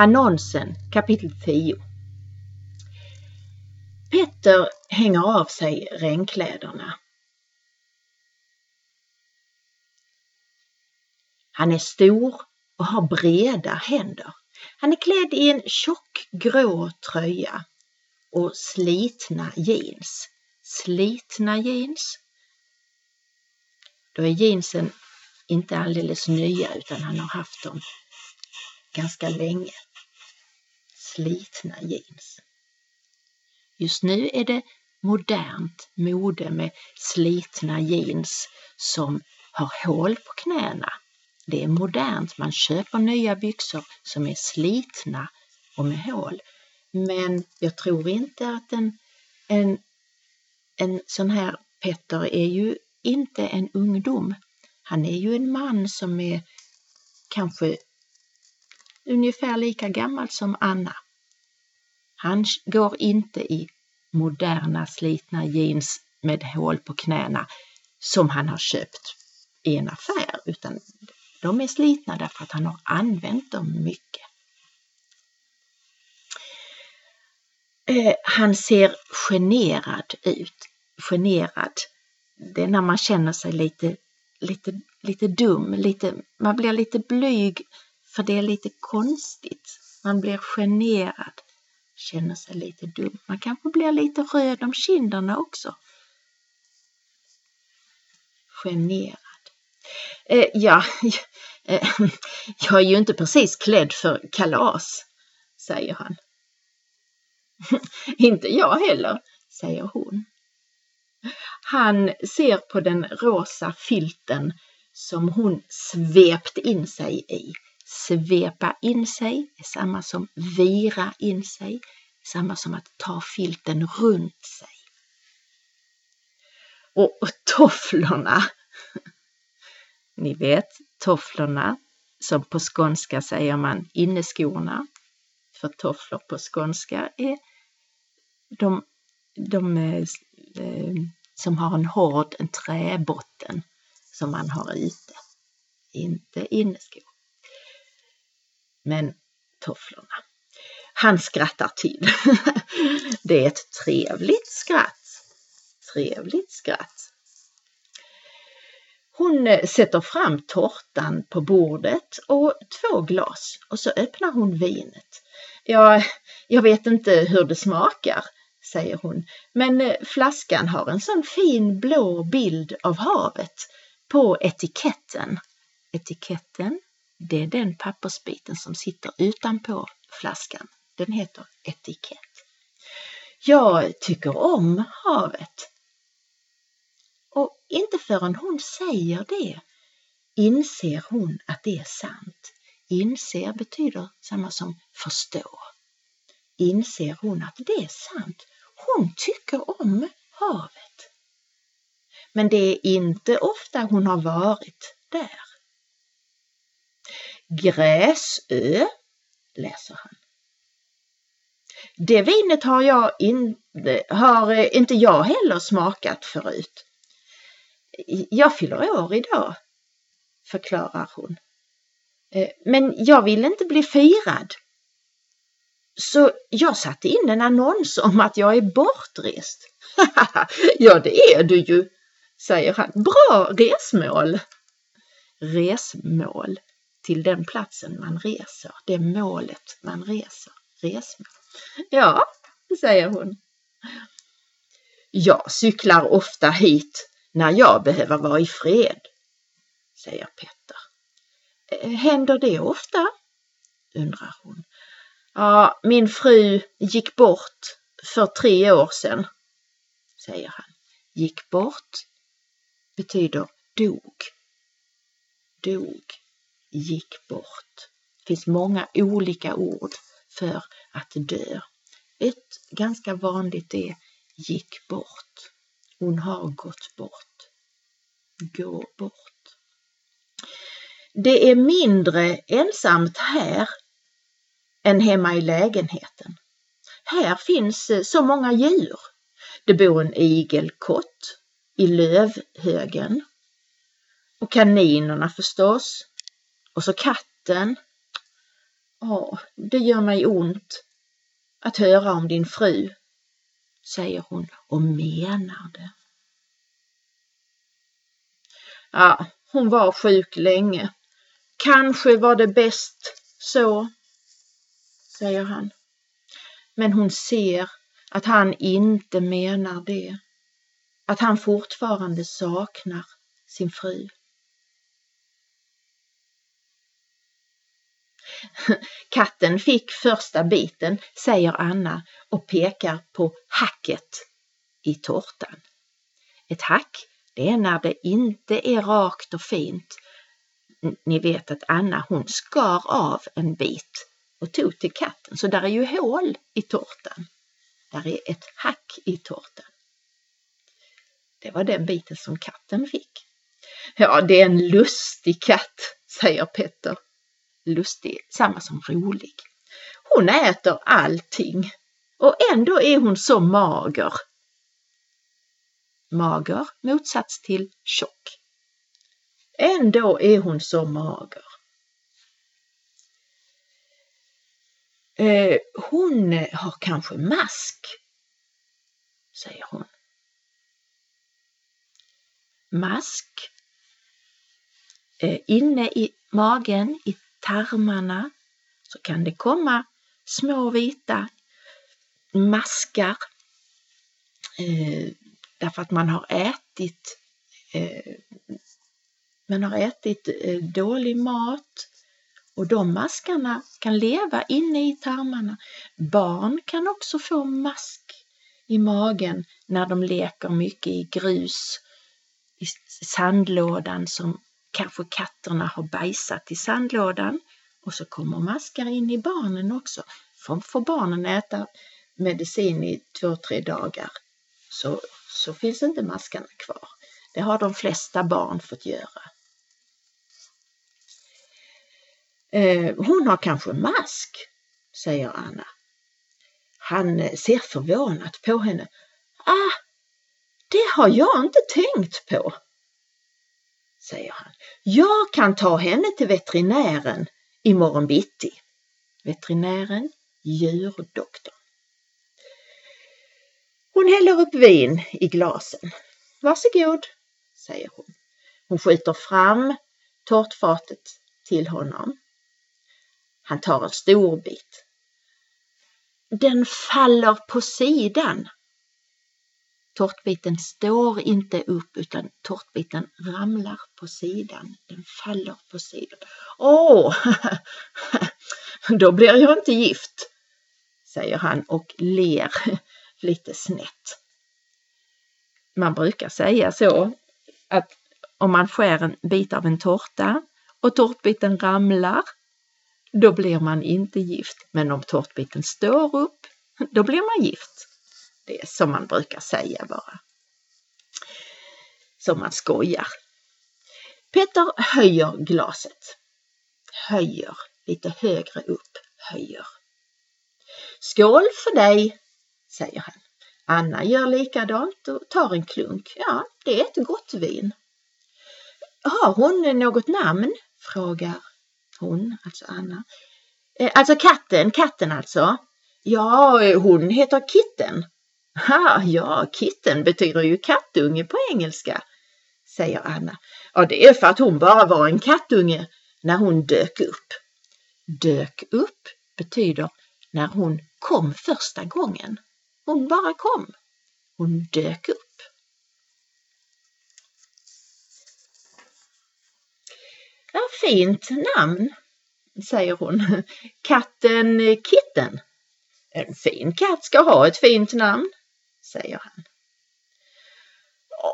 Annonsen kapitel 10 Petter hänger av sig regnkläderna. Han är stor och har breda händer. Han är klädd i en tjock grå tröja och slitna jeans. Slitna jeans. Då är jeansen inte alldeles nya utan han har haft dem ganska länge. Slitna jeans. Just nu är det modernt mode med slitna jeans som har hål på knäna. Det är modernt, man köper nya byxor som är slitna och med hål. Men jag tror inte att en, en, en sån här Petter är ju inte en ungdom. Han är ju en man som är kanske ungefär lika gammal som Anna. Han går inte i moderna slitna jeans med hål på knäna som han har köpt i en affär utan de är slitna därför att han har använt dem mycket. Eh, han ser generad ut. Generad, det är när man känner sig lite, lite, lite dum, lite, man blir lite blyg för det är lite konstigt. Man blir generad, känner sig lite dum. Man kanske blir lite röd om kinderna också. Generad. Eh, ja, eh, jag är ju inte precis klädd för kalas, säger han. inte jag heller, säger hon. Han ser på den rosa filten som hon svept in sig i. Svepa in sig är samma som vira in sig, samma som att ta filten runt sig. Och, och tofflorna, ni vet tofflorna som på skånska säger man inneskorna. För tofflor på skånska är de, de eh, som har en hård en träbotten som man har ute. Inte inneskor. Men tofflorna. Han skrattar till. Det är ett trevligt skratt. Trevligt skratt. Hon eh, sätter fram tårtan på bordet och två glas och så öppnar hon vinet. Ja, jag vet inte hur det smakar, säger hon, men eh, flaskan har en sån fin blå bild av havet på etiketten. Etiketten, det är den pappersbiten som sitter utanpå flaskan. Den heter etikett. Jag tycker om havet, och inte förrän hon säger det inser hon att det är sant. Inser betyder samma som förstå. Inser hon att det är sant. Hon tycker om havet. Men det är inte ofta hon har varit där. Gräsö, läser han. Det vinet har jag in, har eh, inte jag heller smakat förut. Jag fyller år idag, förklarar hon. Eh, men jag vill inte bli firad. Så jag satte in en annons om att jag är bortrest. ja, det är du ju, säger han. Bra resmål! Resmål till den platsen man reser, det målet man reser. Resmål. Ja, säger hon. Jag cyklar ofta hit när jag behöver vara i fred, säger Petter. Eh, händer det ofta? undrar hon. Ja, min fru gick bort för tre år sedan, säger han. Gick bort betyder dog. Dog, gick bort. Det finns många olika ord för att dö. Ett ganska vanligt är gick bort. Hon har gått bort. Gå bort. Det är mindre ensamt här än hemma i lägenheten. Här finns eh, så många djur. Det bor en igelkott i lövhögen. Och kaninerna förstås. Och så katten. Ja, det gör mig ont att höra om din fru, säger hon och menar det. Ja, hon var sjuk länge. Kanske var det bäst så, säger han. Men hon ser att han inte menar det. Att han fortfarande saknar sin fru. Katten fick första biten, säger Anna och pekar på hacket i tårtan. Ett hack, det är när det inte är rakt och fint. Ni vet att Anna hon skar av en bit och tog till katten, så där är ju hål i tårtan. Där är ett hack i tårtan. Det var den biten som katten fick. Ja, det är en lustig katt, säger Petter lustig, samma som rolig. Hon äter allting och ändå är hon så mager. Mager motsats till tjock. Ändå är hon så mager. Eh, hon har kanske mask, säger hon. Mask. Eh, inne i magen, i tarmarna så kan det komma små vita maskar eh, därför att man har ätit eh, man har ätit eh, dålig mat och de maskarna kan leva inne i tarmarna. Barn kan också få mask i magen när de leker mycket i grus, i sandlådan som kanske katterna har bajsat i sandlådan och så kommer maskar in i barnen också. Får, får barnen äta medicin i två, tre dagar så, så finns inte maskarna kvar. Det har de flesta barn fått göra. Eh, hon har kanske mask, säger Anna. Han eh, ser förvånat på henne. Ah, det har jag inte tänkt på, säger han. Jag kan ta henne till veterinären imorgon bitti. Veterinären, djurdoktorn. Hon häller upp vin i glasen. Varsågod, säger hon. Hon skjuter fram tårtfatet till honom. Han tar en stor bit. Den faller på sidan, Tårtbiten står inte upp utan tårtbiten ramlar på sidan. Den faller på sidan. Åh, då blir jag inte gift, säger han och ler lite snett. Man brukar säga så att om man skär en bit av en tårta och tårtbiten ramlar, då blir man inte gift. Men om tårtbiten står upp, då blir man gift. Det är som man brukar säga bara. Som man skojar. Peter höjer glaset. Höjer lite högre upp. Höjer. Skål för dig, säger han. Anna gör likadant och tar en klunk. Ja, det är ett gott vin. Har hon något namn? frågar hon, alltså Anna. Eh, alltså katten, katten alltså. Ja, hon heter Kitten, ha, ja, kitten betyder ju kattunge på engelska, säger Anna. Ja, det är för att hon bara var en kattunge när hon dök upp. Dök upp betyder när hon kom första gången. Hon bara kom. Hon dök upp. Ja, fint namn, säger hon. Katten Kitten. En fin katt ska ha ett fint namn säger han.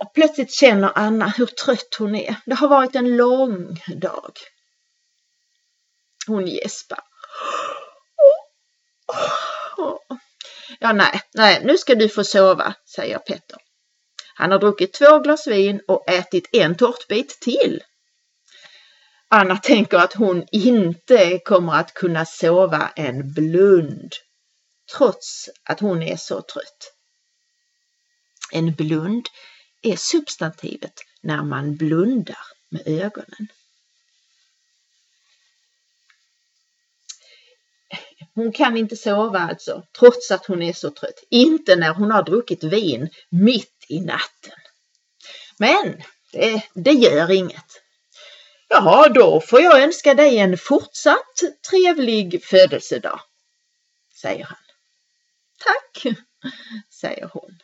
Och plötsligt känner Anna hur trött hon är. Det har varit en lång dag. Hon gäspar. Ja, nej, nej, nu ska du få sova, säger Petter. Han har druckit två glas vin och ätit en tårtbit till. Anna tänker att hon inte kommer att kunna sova en blund trots att hon är så trött. En blund är substantivet när man blundar med ögonen. Hon kan inte sova alltså, trots att hon är så trött. Inte när hon har druckit vin mitt i natten. Men det, det gör inget. Jaha, då får jag önska dig en fortsatt trevlig födelsedag, säger han. Tack, säger hon.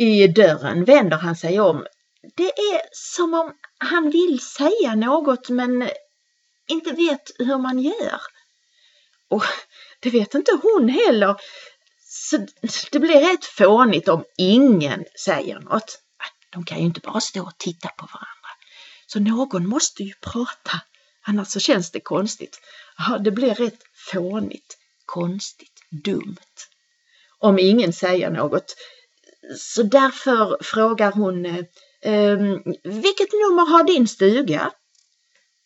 I dörren vänder han sig om. Det är som om han vill säga något men inte vet hur man gör. Och det vet inte hon heller. Så det blir rätt fånigt om ingen säger något. De kan ju inte bara stå och titta på varandra. Så någon måste ju prata, annars så känns det konstigt. Ja, det blir rätt fånigt, konstigt, dumt. Om ingen säger något. Så därför frågar hon, eh, vilket nummer har din stuga?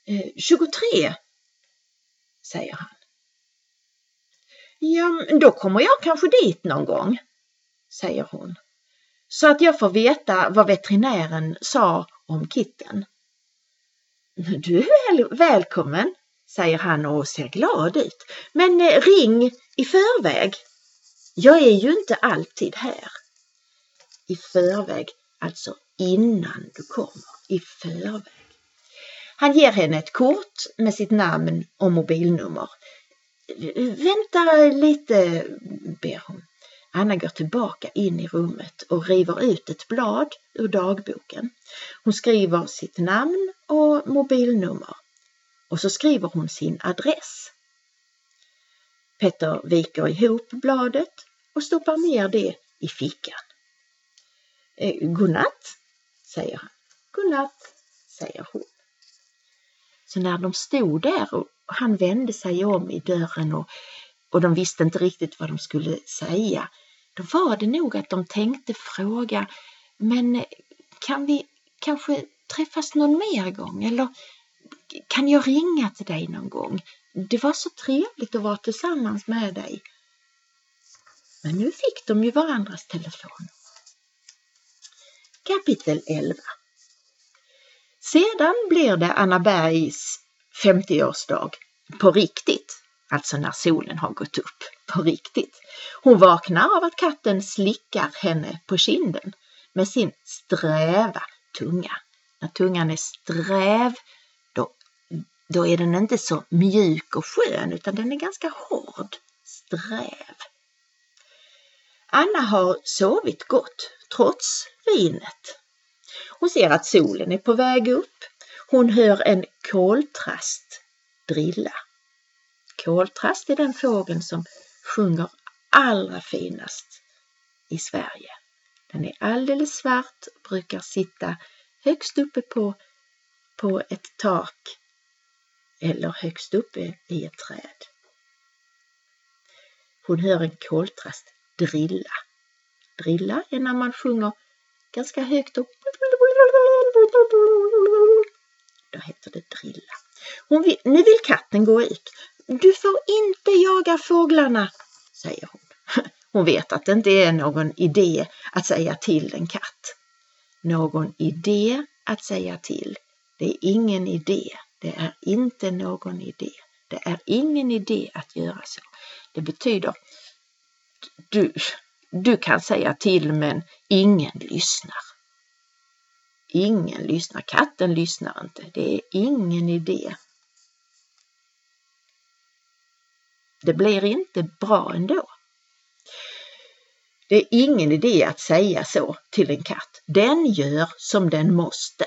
Eh, 23, säger han. Ja, då kommer jag kanske dit någon gång, säger hon. Så att jag får veta vad veterinären sa om kitten. Du är väl välkommen, säger han och ser glad ut. Men eh, ring i förväg. Jag är ju inte alltid här. I förväg, alltså innan du kommer. I förväg. Han ger henne ett kort med sitt namn och mobilnummer. Vänta lite, ber hon. Anna går tillbaka in i rummet och river ut ett blad ur dagboken. Hon skriver sitt namn och mobilnummer och så skriver hon sin adress. Petter viker ihop bladet och stoppar ner det i fickan. Eh, godnatt, säger han. Godnatt, säger hon. Så när de stod där och han vände sig om i dörren och, och de visste inte riktigt vad de skulle säga, då var det nog att de tänkte fråga, men eh, kan vi kanske träffas någon mer gång eller kan jag ringa till dig någon gång? Det var så trevligt att vara tillsammans med dig. Men nu fick de ju varandras telefon. Kapitel 11 Sedan blir det Anna Bergs 50-årsdag på riktigt, alltså när solen har gått upp på riktigt. Hon vaknar av att katten slickar henne på kinden med sin sträva tunga. När tungan är sträv, då, då är den inte så mjuk och skön utan den är ganska hård, sträv. Anna har sovit gott trots vinet. Hon ser att solen är på väg upp. Hon hör en koltrast drilla. Koltrast är den fågeln som sjunger allra finast i Sverige. Den är alldeles svart och brukar sitta högst uppe på, på ett tak eller högst uppe i ett träd. Hon hör en koltrast drilla. Drilla är när man sjunger ganska högt och då heter det drilla. Hon vill, nu vill katten gå ut. Du får inte jaga fåglarna, säger hon. Hon vet att det inte är någon idé att säga till en katt. Någon idé att säga till. Det är ingen idé. Det är inte någon idé. Det är ingen idé att göra så. Det betyder du, du kan säga till men ingen lyssnar. Ingen lyssnar. Katten lyssnar inte. Det är ingen idé. Det blir inte bra ändå. Det är ingen idé att säga så till en katt. Den gör som den måste.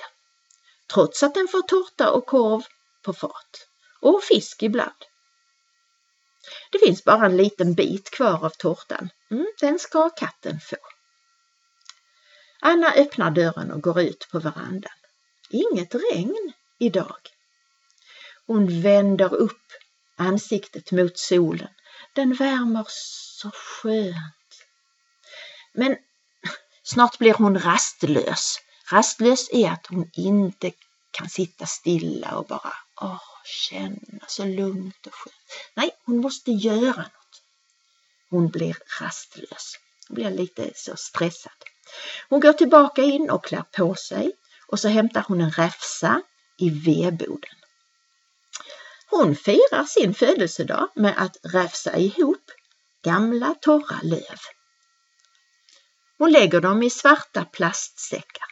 Trots att den får tårta och korv på fat. Och fisk ibland. Det finns bara en liten bit kvar av tårtan. Mm, den ska katten få. Anna öppnar dörren och går ut på verandan. Inget regn idag. Hon vänder upp ansiktet mot solen. Den värmer så skönt. Men snart blir hon rastlös. Rastlös är att hon inte kan sitta stilla och bara åh, känna så alltså, lugnt och skönt. Nej, hon måste göra något. Hon blir rastlös. Hon blir lite så stressad. Hon går tillbaka in och klär på sig och så hämtar hon en räfsa i vedboden. Hon firar sin födelsedag med att räfsa ihop gamla torra löv. Hon lägger dem i svarta plastsäckar.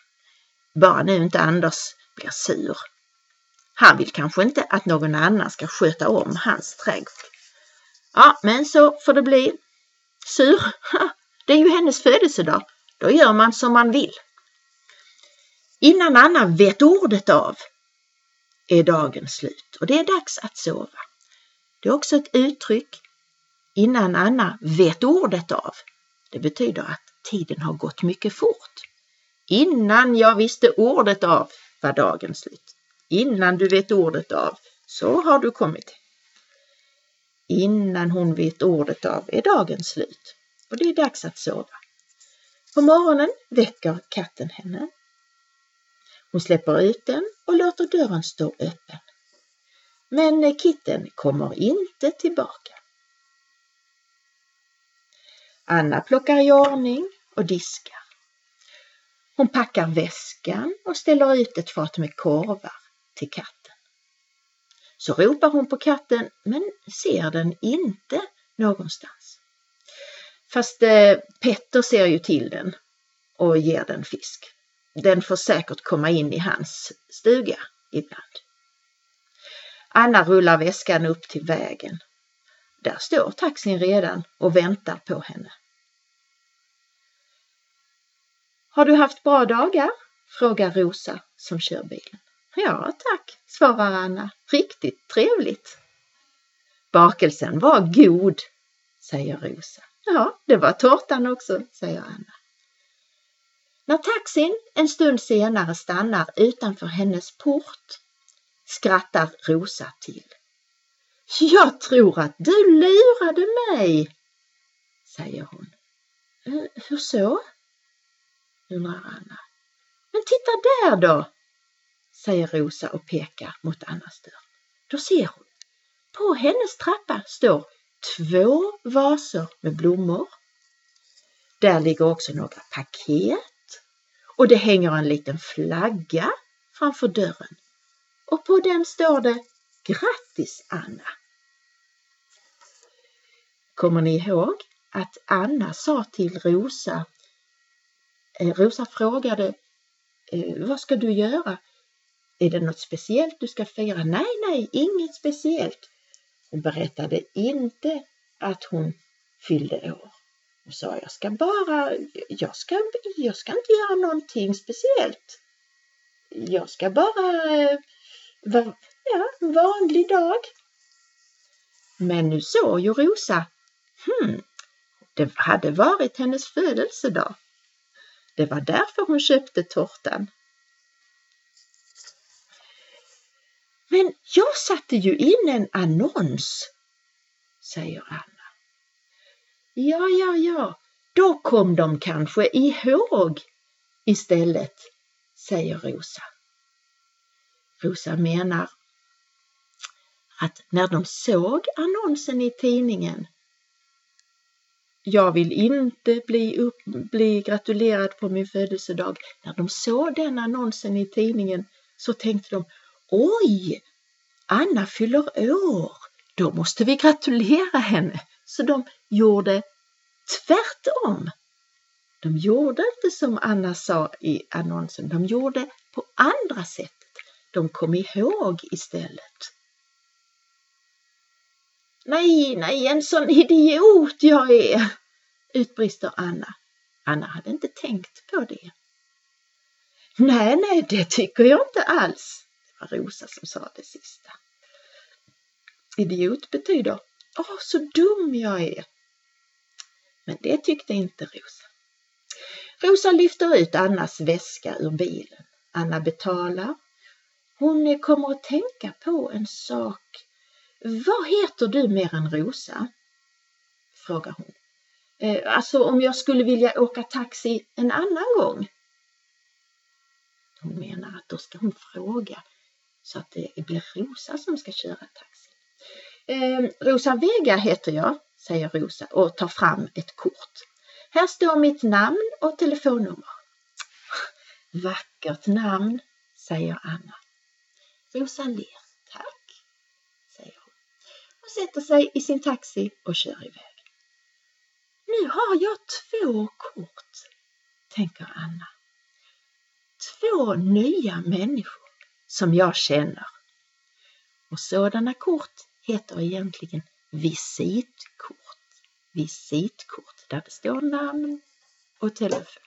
Bara nu inte Anders blir sur. Han vill kanske inte att någon annan ska sköta om hans trädgård. Ja, men så får det bli. Sur? Det är ju hennes födelsedag. Då gör man som man vill. Innan Anna vet ordet av är dagen slut och det är dags att sova. Det är också ett uttryck innan Anna vet ordet av. Det betyder att tiden har gått mycket fort. Innan jag visste ordet av var dagen slut. Innan du vet ordet av så har du kommit. Innan hon vet ordet av är dagen slut och det är dags att sova. På morgonen väcker katten henne. Hon släpper ut den och låter dörren stå öppen. Men kitten kommer inte tillbaka. Anna plockar i ordning och diskar. Hon packar väskan och ställer ut ett fat med korvar till katten. Så ropar hon på katten men ser den inte någonstans. Fast eh, Petter ser ju till den och ger den fisk. Den får säkert komma in i hans stuga ibland. Anna rullar väskan upp till vägen. Där står taxin redan och väntar på henne. Har du haft bra dagar? frågar Rosa som kör bilen. Ja tack, svarar Anna. Riktigt trevligt. Bakelsen var god, säger Rosa. Ja, det var tårtan också, säger Anna. När taxin en stund senare stannar utanför hennes port skrattar Rosa till. Jag tror att du lurade mig, säger hon. Hur så? undrar Anna. Men titta där då, säger Rosa och pekar mot Annas dörr. Då ser hon. På hennes trappa står två vaser med blommor. Där ligger också några paket och det hänger en liten flagga framför dörren. Och på den står det Grattis Anna! Kommer ni ihåg att Anna sa till Rosa eh, Rosa frågade eh, vad ska du göra? Är det något speciellt du ska fira? Nej, nej, inget speciellt. Hon berättade inte att hon fyllde år. Hon sa jag ska bara, jag ska, jag ska inte göra någonting speciellt. Jag ska bara eh, vara ja, en vanlig dag. Men nu såg ju Rosa, hmm, det hade varit hennes födelsedag. Det var därför hon köpte tårtan. Men jag satte ju in en annons, säger Anna. Ja, ja, ja, då kom de kanske ihåg istället, säger Rosa. Rosa menar att när de såg annonsen i tidningen jag vill inte bli, upp, bli gratulerad på min födelsedag. När de såg den annonsen i tidningen så tänkte de Oj, Anna fyller år, då måste vi gratulera henne. Så de gjorde tvärtom. De gjorde inte som Anna sa i annonsen, de gjorde på andra sättet. De kom ihåg istället. Nej, nej, en sån idiot jag är, utbrister Anna. Anna hade inte tänkt på det. Nej, nej, det tycker jag inte alls. Var Rosa som sa det sista. Idiot betyder Åh, så dum jag är. Men det tyckte inte Rosa. Rosa lyfter ut Annas väska ur bilen. Anna betalar. Hon kommer att tänka på en sak vad heter du mer än Rosa? frågar hon. Eh, alltså om jag skulle vilja åka taxi en annan gång? Hon menar att då ska hon fråga så att det blir Rosa som ska köra taxi. Eh, Rosa Vega heter jag, säger Rosa och tar fram ett kort. Här står mitt namn och telefonnummer. Vackert namn, säger Anna. Rosa ler. Tack, säger hon. och sätter sig i sin taxi och kör iväg. Nu har jag två kort, tänker Anna. Två nya människor som jag känner. Och sådana kort heter egentligen visitkort. Visitkort där det står namn och telefon.